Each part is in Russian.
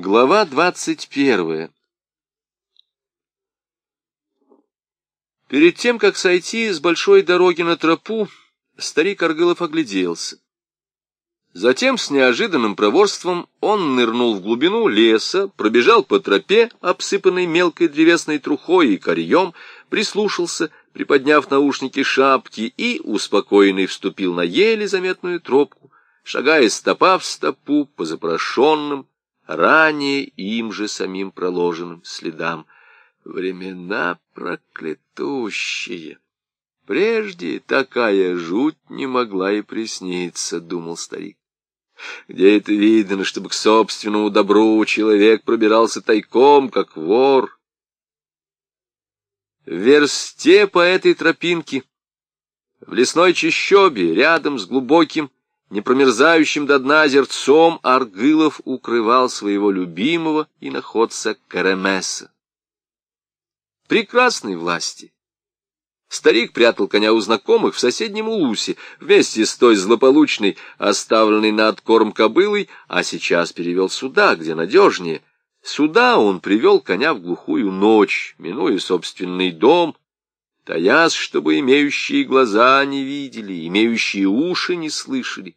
Глава двадцать первая Перед тем, как сойти с большой дороги на тропу, старик Аргылов огляделся. Затем с неожиданным проворством он нырнул в глубину леса, пробежал по тропе, обсыпанной мелкой древесной трухой и корьем, прислушался, приподняв наушники шапки, и, успокоенный, вступил на еле заметную тропку, шагая стопа в стопу по запрошенным, ранее им же самим проложенным следам. Времена проклятущие! Прежде такая жуть не могла и присниться, — думал старик. Где это видно, чтобы к собственному добру человек пробирался тайком, как вор? В версте по этой тропинке, в лесной чащобе, рядом с глубоким, непромерзающим до дна озерцом, Аргылов укрывал своего любимого и находца Карамеса. Прекрасной власти Старик прятал коня у знакомых в соседнем улусе, вместе с той злополучной, оставленной на откорм кобылой, а сейчас перевел сюда, где надежнее. Сюда он привел коня в глухую ночь, минуя собственный дом, таясь, чтобы имеющие глаза не видели, имеющие уши не слышали.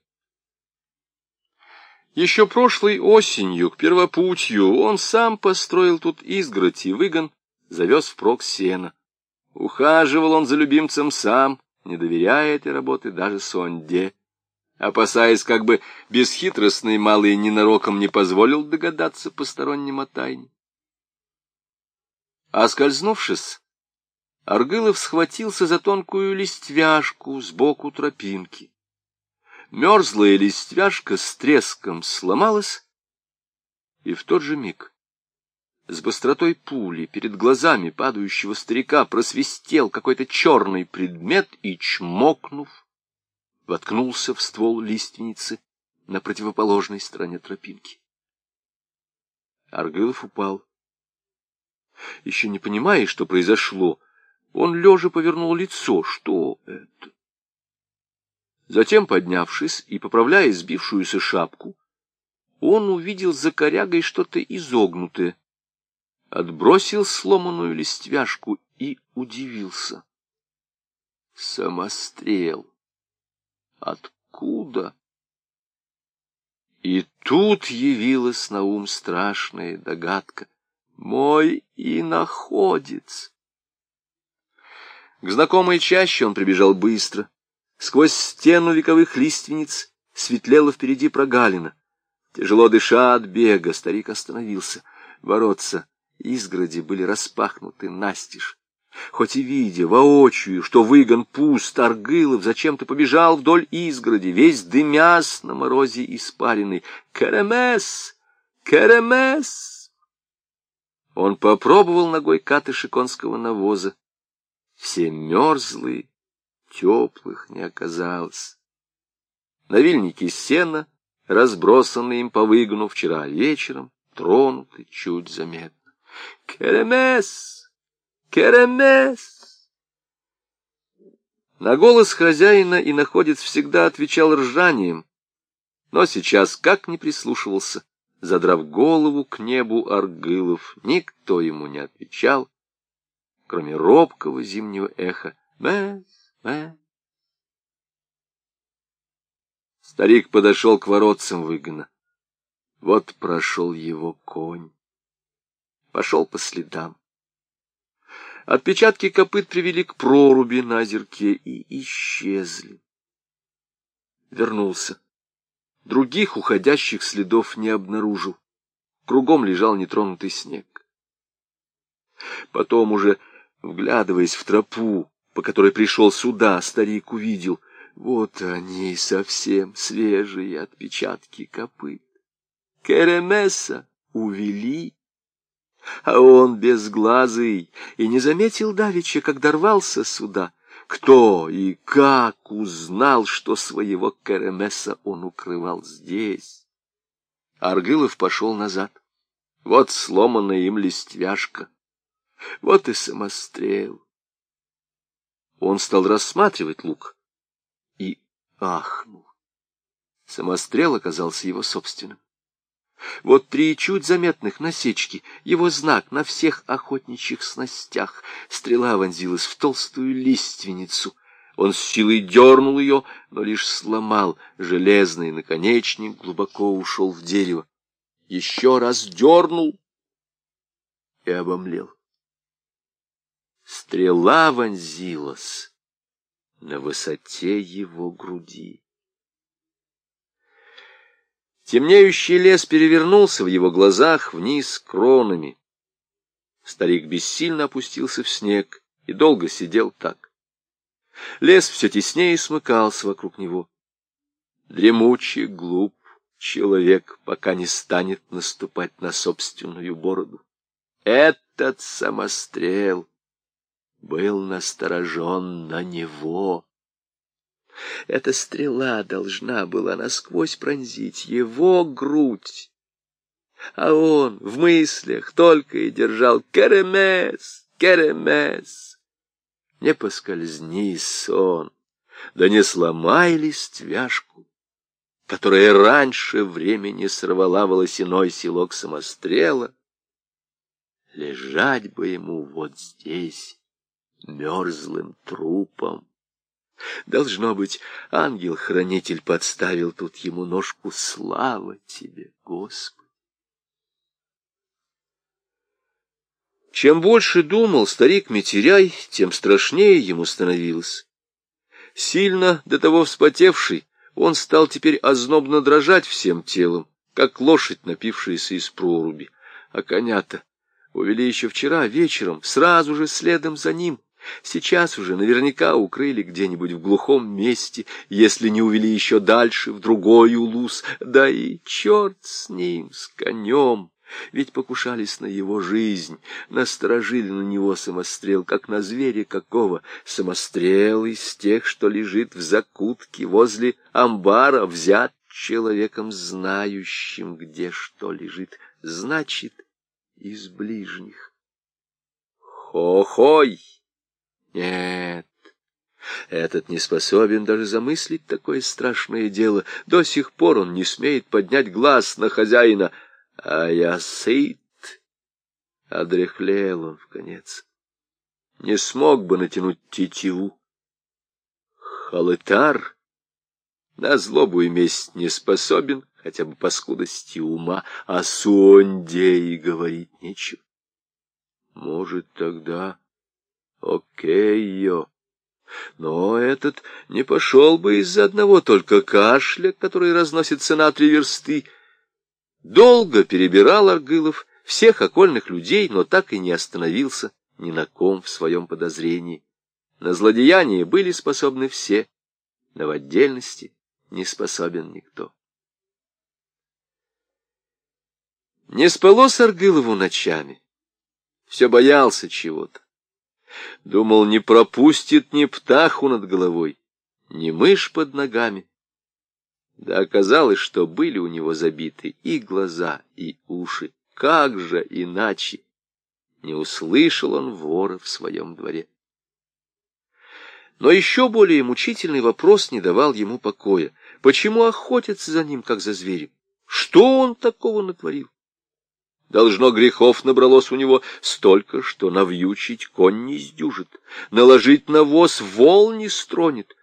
Еще прошлой осенью, к первопутью, он сам построил тут изгородь и выгон, завез впрок сена. Ухаживал он за любимцем сам, не доверяя этой работы даже Сонде, опасаясь, как бы бесхитростный малый ненароком не позволил догадаться посторонним о тайне. Оскользнувшись, Аргылов схватился за тонкую листвяшку сбоку тропинки. Мерзлая листвяшка с треском сломалась, и в тот же миг с быстротой пули перед глазами падающего старика просвистел какой-то черный предмет и, чмокнув, воткнулся в ствол лиственницы на противоположной стороне тропинки. Аргылов упал. Еще не понимая, что произошло, он лежа повернул лицо. Что это? Затем, поднявшись и поправляя сбившуюся шапку, он увидел за корягой что-то изогнутое, отбросил сломанную листвяшку и удивился. Самострел. Откуда? И тут явилась на ум страшная догадка. Мой и находец. К знакомой чаще он прибежал быстро. Сквозь стену вековых лиственниц светлела впереди прогалина. Тяжело дыша от бега, старик остановился. Бороться Изгороди были распахнуты настежь. Хоть и видя воочию, что выгон пуст, Аргылов зачем-то побежал вдоль изгороди, весь дымясь на морозе испаренный. «Керемес! Керемес!» Он попробовал ногой катыши конского навоза. Все мерзлые, теплых не оказалось. Навильники сена, разбросанные им по выгону вчера вечером, тронуты чуть заметно. Керемес! Керемес! На голос хозяина и находец всегда отвечал ржанием, но сейчас как ни прислушивался, задрав голову к небу Аргылов, никто ему не отвечал, кроме робкого зимнего эха «Мэс, мэс». Старик подошел к воротцам выгона. Вот прошел его конь пошел по следам. Отпечатки копыт привели к проруби на озерке и исчезли. Вернулся. Других уходящих следов не обнаружил. Кругом лежал нетронутый снег. Потом уже, вглядываясь в тропу, по которой пришел сюда, старик увидел, вот они, совсем свежие отпечатки копыт. Керемеса увели а он безглазый и не заметил давеча, как дорвался сюда. Кто и как узнал, что своего Керемеса он укрывал здесь? Аргылов пошел назад. Вот сломанная им листвяшка, вот и самострел. Он стал рассматривать лук и ахнул. Самострел оказался его собственным. Вот три чуть заметных насечки, его знак на всех охотничьих снастях. Стрела вонзилась в толстую лиственницу. Он с силой дернул ее, но лишь сломал. Железный наконечник глубоко ушел в дерево. Еще раз дернул и обомлел. Стрела вонзилась на высоте его груди. Темнеющий лес перевернулся в его глазах вниз кронами. Старик бессильно опустился в снег и долго сидел так. Лес все теснее смыкался вокруг него. Дремучий, глуп человек, пока не станет наступать на собственную бороду. Этот самострел был насторожен на него. Эта стрела должна была насквозь пронзить его грудь. А он в мыслях только и держал «Керемес! Керемес!» Не поскользни, сон, да не сломай листвяшку, которая раньше времени сорвала волосяной селок самострела. Лежать бы ему вот здесь, мерзлым трупом. Должно быть, ангел-хранитель подставил тут ему ножку. Слава тебе, Господи! Чем больше думал старик Метеряй, тем страшнее ему становилось. Сильно до того вспотевший, он стал теперь ознобно дрожать всем телом, как лошадь, напившаяся из проруби. А коня-то увели еще вчера вечером, сразу же следом за ним — Сейчас уже наверняка укрыли где-нибудь в глухом месте, если не увели еще дальше, в другой улус. Да и черт с ним, с конем! Ведь покушались на его жизнь, насторожили на него самострел, как на зверя какого. Самострел из тех, что лежит в закутке возле амбара, взят человеком, знающим, где что лежит, значит, из ближних. Хо-хой! Нет, этот не способен даже замыслить такое страшное дело. До сих пор он не смеет поднять глаз на хозяина. А я сыт. Одряхлел он в конец. Не смог бы натянуть тетиву. Халытар на злобу и месть не способен, хотя бы по скудости ума, а Сонде и говорить нечего. Может, тогда Окей-йо. Но этот не пошел бы из-за одного только кашля, который разносится на три версты. Долго перебирал Аргылов всех окольных людей, но так и не остановился ни на ком в своем подозрении. На злодеяние были способны все, но в отдельности не способен никто. Не спалось Аргылову ночами. Все боялся чего-то. Думал, не пропустит ни птаху над головой, ни мышь под ногами. Да оказалось, что были у него забиты и глаза, и уши. Как же иначе? Не услышал он вора в своем дворе. Но еще более мучительный вопрос не давал ему покоя. Почему охотятся за ним, как за зверем? Что он такого натворил? Должно, грехов набралось у него столько, что навьючить конь не сдюжит, наложить на воз вол не стронет.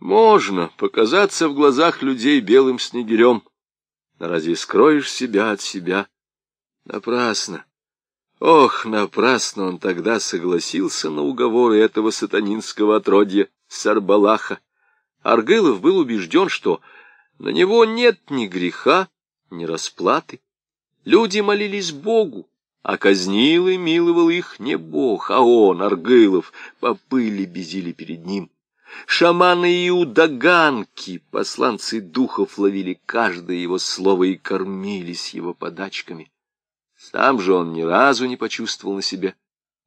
Можно показаться в глазах людей белым снегирем, но разве скроешь себя от себя? Напрасно. Ох, напрасно он тогда согласился на уговоры этого сатанинского отродья Сарбалаха. Аргылов был убежден, что на него нет ни греха, ни расплаты. Люди молились Богу, а казнил и миловал их не Бог, а он, Аргылов, по пыли безили перед ним. Шаманы и удаганки, посланцы духов, ловили каждое его слово и кормились его подачками. Сам же он ни разу не почувствовал на себе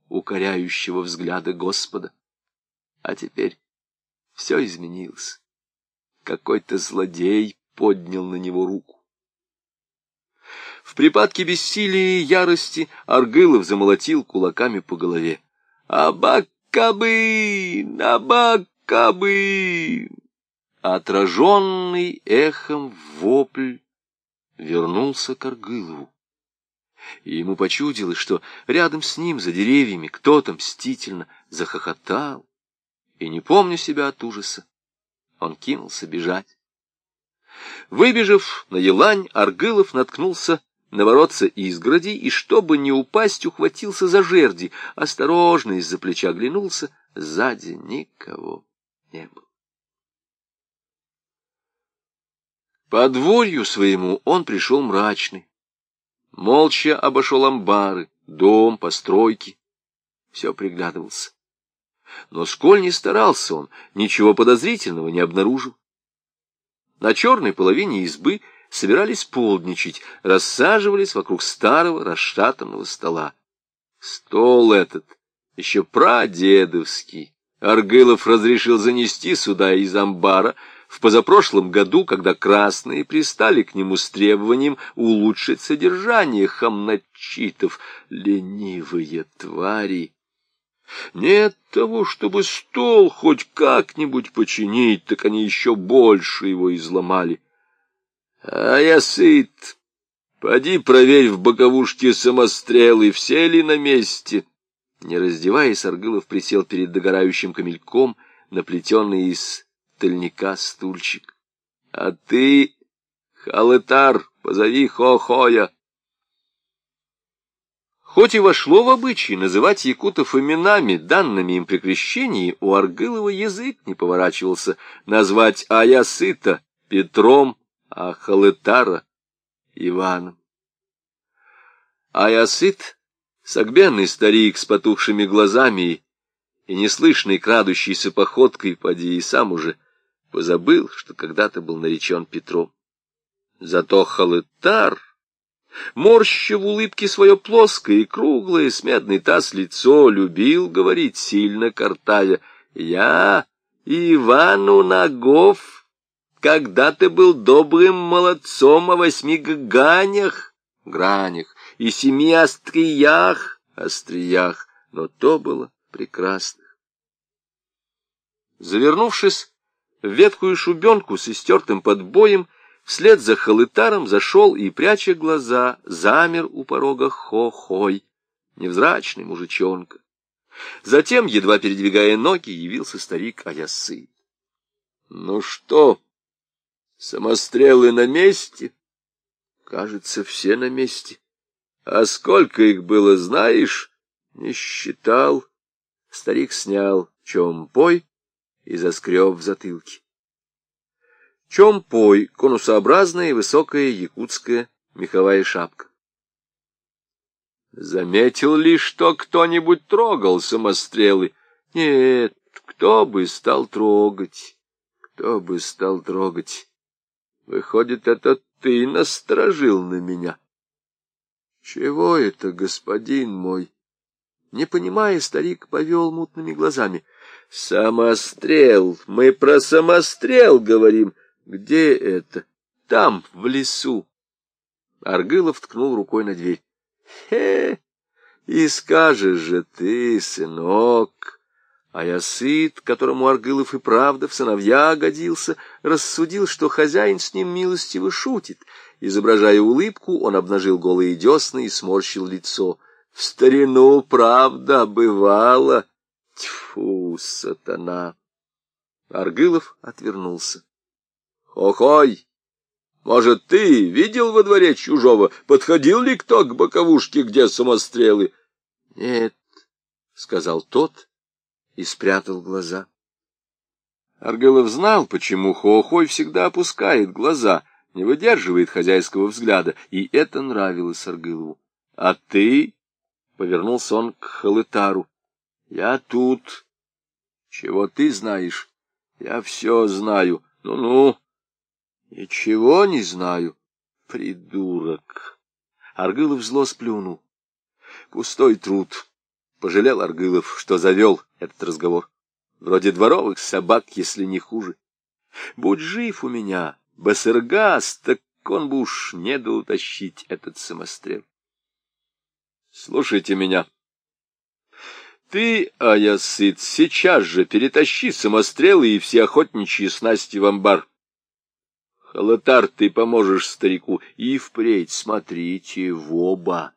укоряющего взгляда Господа. А теперь все изменилось. Какой-то злодей поднял на него руку. В припадке бессилия и ярости Аргылов замолотил кулаками по голове. «Абакабы! Абакабы!» Отраженный эхом вопль вернулся к Аргылову. И ему почудилось, что рядом с ним, за деревьями, кто-то мстительно захохотал. И, не помня себя от ужаса, он кинулся бежать. Выбежав на елань, Аргылов наткнулся на воротца изгороди и, чтобы не упасть, ухватился за жерди. Осторожно из-за плеча оглянулся, сзади никого не было. По дворью своему он пришел мрачный. Молча обошел амбары, дом, постройки. Все приглядывался. Но сколь не старался он, ничего подозрительного не обнаружил. На черной половине избы собирались полдничать, рассаживались вокруг старого расшатанного стола. Стол этот еще прадедовский. Аргылов разрешил занести сюда из амбара в позапрошлом году, когда красные пристали к нему с требованием улучшить содержание хамначитов. Ленивые твари! Нет того, чтобы стол хоть как-нибудь починить, так они еще больше его изломали. А я сыт. Поди проверь в боковушке самострелы, все ли на месте. Не раздеваясь, Аргылов присел перед догорающим камельком, наплетенный из тальника стульчик. — А ты, халетар, позови Хохоя. Хоть и вошло в обычай называть якутов именами, данными им при крещении, у Аргылова язык не поворачивался назвать Аясыта Петром, а Халытара Иваном. Аясыт, согбенный старик с потухшими глазами и неслышной крадущейся походкой, поди и сам уже позабыл, что когда-то был наречен Петром. Зато Халытар Морща в улыбке свое плоское и круглое, с медный таз лицо, любил говорить, сильно картая. «Я, Ивану Нагов, когда ты был добрым молодцом о восьми ганях, гранях и семи остриях, остриях, но то было прекрасно». Завернувшись в ветхую шубенку с истертым подбоем, Вслед за халытаром зашел и, пряча глаза, замер у порога хо-хой, невзрачный мужичонка. Затем, едва передвигая ноги, явился старик Аясы. — Ну что, самострелы на месте? — Кажется, все на месте. — А сколько их было, знаешь? — Не считал. Старик снял чомпой и заскреб в затылке. Чомпой — конусообразная высокая якутская меховая шапка. Заметил ли, что кто-нибудь трогал самострелы? Нет, кто бы стал трогать? Кто бы стал трогать? Выходит, это ты насторожил на меня. Чего это, господин мой? Не понимая, старик повел мутными глазами. Самострел, мы про самострел говорим. Где это? Там, в лесу. Аргылов ткнул рукой на дверь. Хе, и скажешь же ты, сынок. А я сыт, которому Аргылов и правда в сыновья годился, рассудил, что хозяин с ним милостиво шутит. Изображая улыбку, он обнажил голые десны и сморщил лицо. В старину правда бывало. Тьфу, сатана! Аргылов отвернулся. Охой! Может, ты видел во дворе чужого? Подходил ли кто к боковушке, где самострелы? — Нет, — сказал тот и спрятал глаза. Аргылов знал, почему Хоохой всегда опускает глаза, не выдерживает хозяйского взгляда, и это нравилось Аргылову. — А ты? — повернулся он к Халытару. — Я тут. — Чего ты знаешь? — Я все знаю. Ну-ну. Ничего не знаю, придурок. Аргылов зло сплюнул. Пустой труд. Пожалел Аргылов, что завел этот разговор. Вроде дворовых собак, если не хуже. Будь жив у меня, басыргас, так он бы уж не дал утащить этот самострел. Слушайте меня. Ты, а я сыт, сейчас же перетащи самострелы и все охотничьи снасти в амбар. Халатар, ты поможешь старику, и впредь смотрите в оба.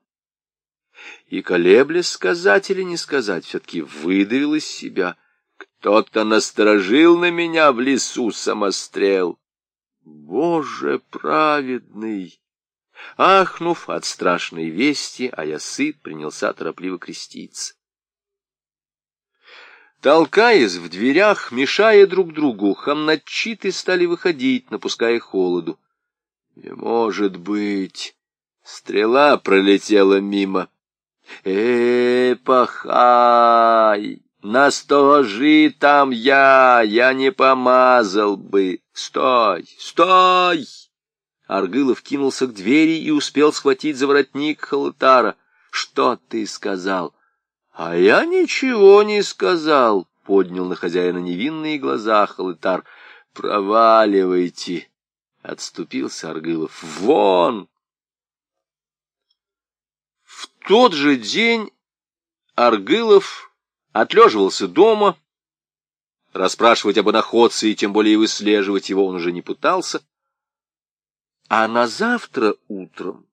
И, колеблясь, сказать или не сказать, все-таки выдавил из себя. Кто-то насторожил на меня в лесу самострел. Боже праведный! Ахнув от страшной вести, Аясыт принялся торопливо креститься. Толкаясь в дверях, мешая друг другу, хамначиты стали выходить, напуская холоду. Не может быть! Стрела пролетела мимо. Э, пахай! Насторожи там я, я не помазал бы. Стой, стой! Аргылов кинулся к двери и успел схватить за воротник Халатара. Что ты сказал? А я ничего не сказал, поднял на хозяина невинные глаза Халатар. Проваливайте, отступился Аргылов. Вон! Тот же день Аргылов отлеживался дома. Расспрашивать об находце и тем более выслеживать его он уже не пытался. А на завтра утром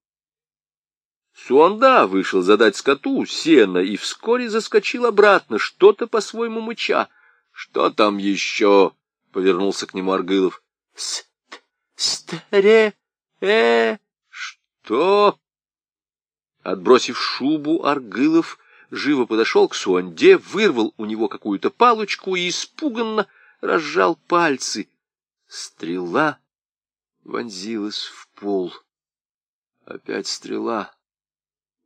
Суанда вышел задать скоту сено и вскоре заскочил обратно, что-то по-своему мыча. — Что там еще? — повернулся к нему Аргылов. — Старе... э... Что? Отбросив шубу, Аргылов живо подошел к Суанде, вырвал у него какую-то палочку и испуганно разжал пальцы. Стрела вонзилась в пол. Опять стрела.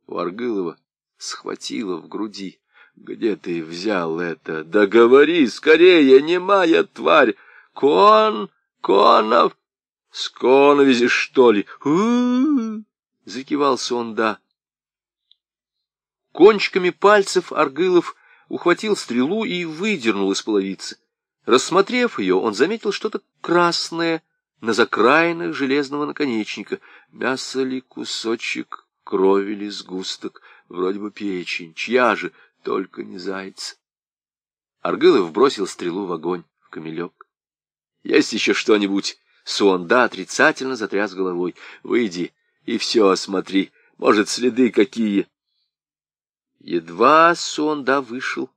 У Аргылова схватила в груди. Где ты взял это? Да говори скорее, немая тварь! Кон, Конов, с Коновизи, что ли? у, -у, -у Закивался он, да. Кончиками пальцев Аргылов ухватил стрелу и выдернул из половицы. Рассмотрев ее, он заметил что-то красное, на закраинах железного наконечника. Мясо ли кусочек, крови ли сгусток, вроде бы печень, чья же, только не зайца. Аргылов бросил стрелу в огонь, в камелек. — Есть еще что-нибудь? Суонда отрицательно затряс головой. — Выйди и все осмотри, может, следы какие. Едва Суонда вышел,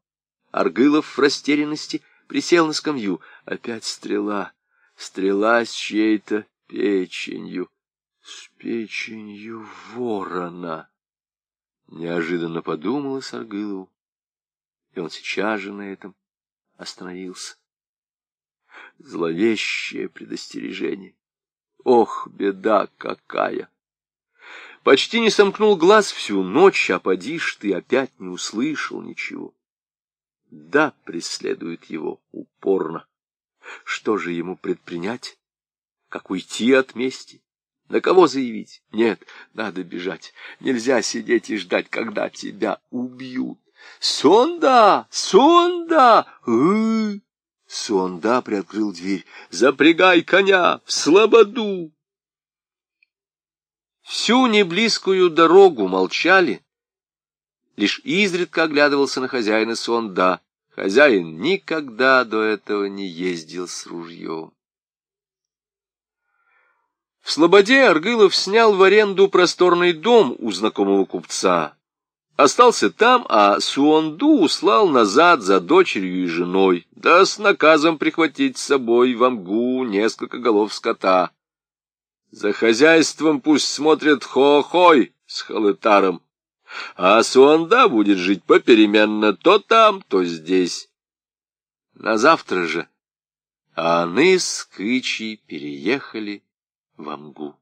Аргылов в растерянности присел на скамью. Опять стрела стрела с чьей-то печенью, с печенью ворона. Неожиданно подумала Саргылову, и он сейчас же на этом остановился. Зловещее предостережение. Ох, беда какая! Почти не сомкнул глаз всю ночь, а поди ж ты опять не услышал ничего. Да, преследует его упорно. Что же ему предпринять? Как уйти от мести? На кого заявить? Нет, надо бежать. Нельзя сидеть и ждать, когда тебя убьют. Сонда! Сонда! Сонда приоткрыл дверь. Запрягай коня в слободу! Всю неблизкую дорогу молчали. Лишь изредка оглядывался на хозяина Сонда. Хозяин никогда до этого не ездил с ружьем. В Слободе Аргылов снял в аренду просторный дом у знакомого купца. Остался там, а Суонду услал назад за дочерью и женой, да с наказом прихватить с собой в Амгу несколько голов скота. За хозяйством пусть смотрят хо-хой с халытаром, а Суанда будет жить попеременно то там, то здесь. На завтра же Аны с Кычи переехали в Амгу.